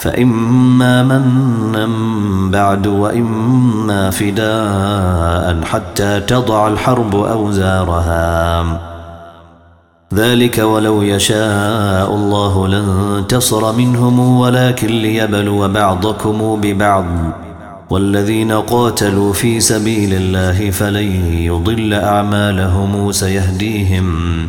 فإما منا بعد وإما فداء حتى تضع الحرب أوزارها. ذلك ولو يشاء الله لانتصر منهم ولكن ليبلو بعضكم ببعض. والذين قاتلوا في سبيل الله فلن يضل أعمالهم سيهديهم.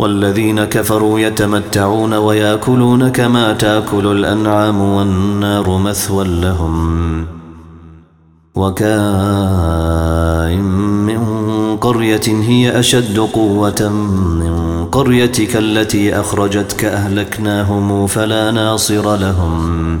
والذين كفروا يتمتعون ويأكلون كما تأكل الأنعام والنار مثوى لهم وكائن من قرية هي أشد قوة من قريتك التي أخرجتك أهلكناهم فلا ناصر لهم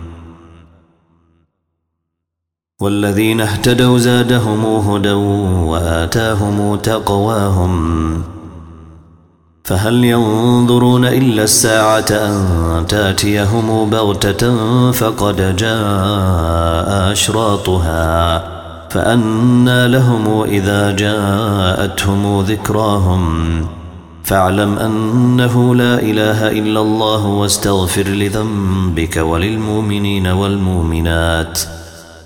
والذين اهتدوا زادهم هدى وآتاهم تقواهم. فهل ينظرون إلا الساعة أن تأتيهم بغتة فقد جاء أشراطها. فأنى لهم إذا جاءتهم ذكراهم. فاعلم أنه لا إله إلا الله واستغفر لذنبك وللمؤمنين والمؤمنات.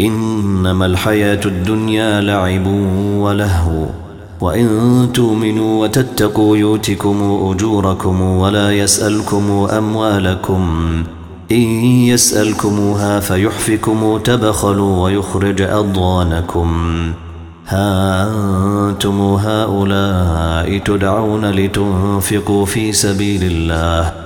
إنما الحياة الدنيا لعب ولهو وإن تؤمنوا وتتقوا يوتكم أجوركم ولا يسألكم أموالكم إن يسألكموها فيحفكم تبخلوا ويخرج أضوانكم ها أنتم هؤلاء تدعون لتنفقوا في سبيل الله